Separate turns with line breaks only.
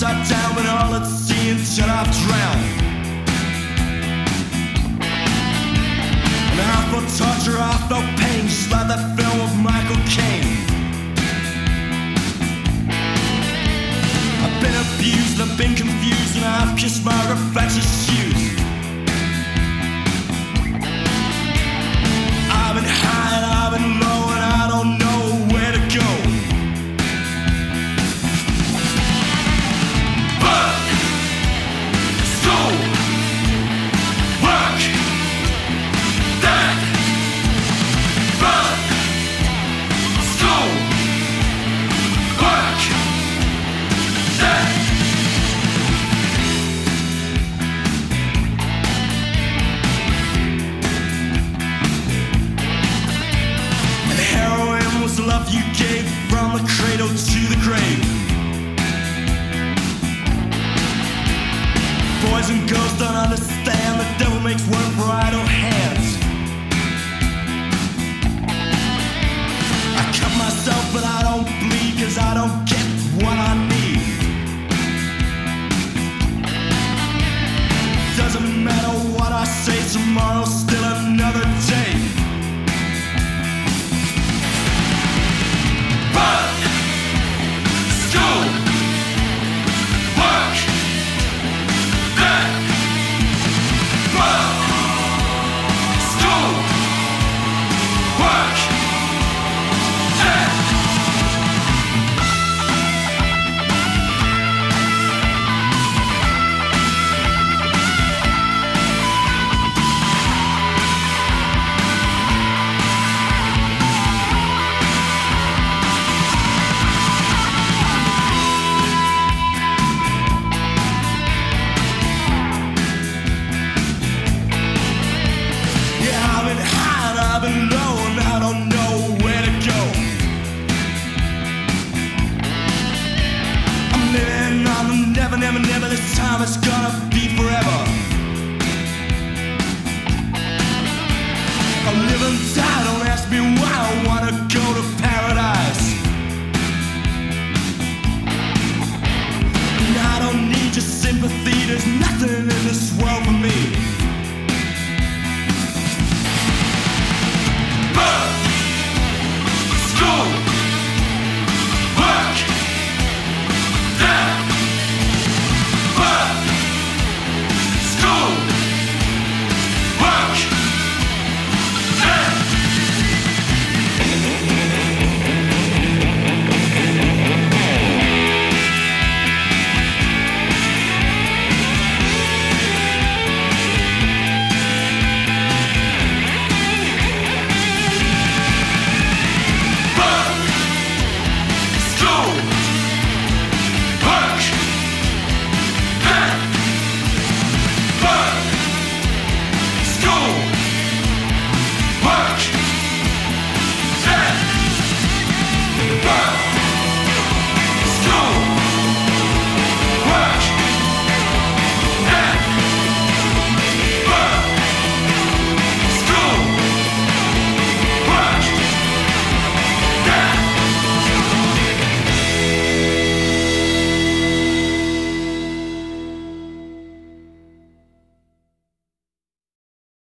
upside down, but all at sea until I've drowned. And I felt torture, I felt pain, just like that film of Michael Caine. I've been abused, I've been confused, and I've kissed my reflection's the cradle to the grave. Boys and girls don't understand the devil makes work for hands. I cut myself, but I don't bleed, cause I don't get what I need. Doesn't matter what I say, tomorrow's still another day.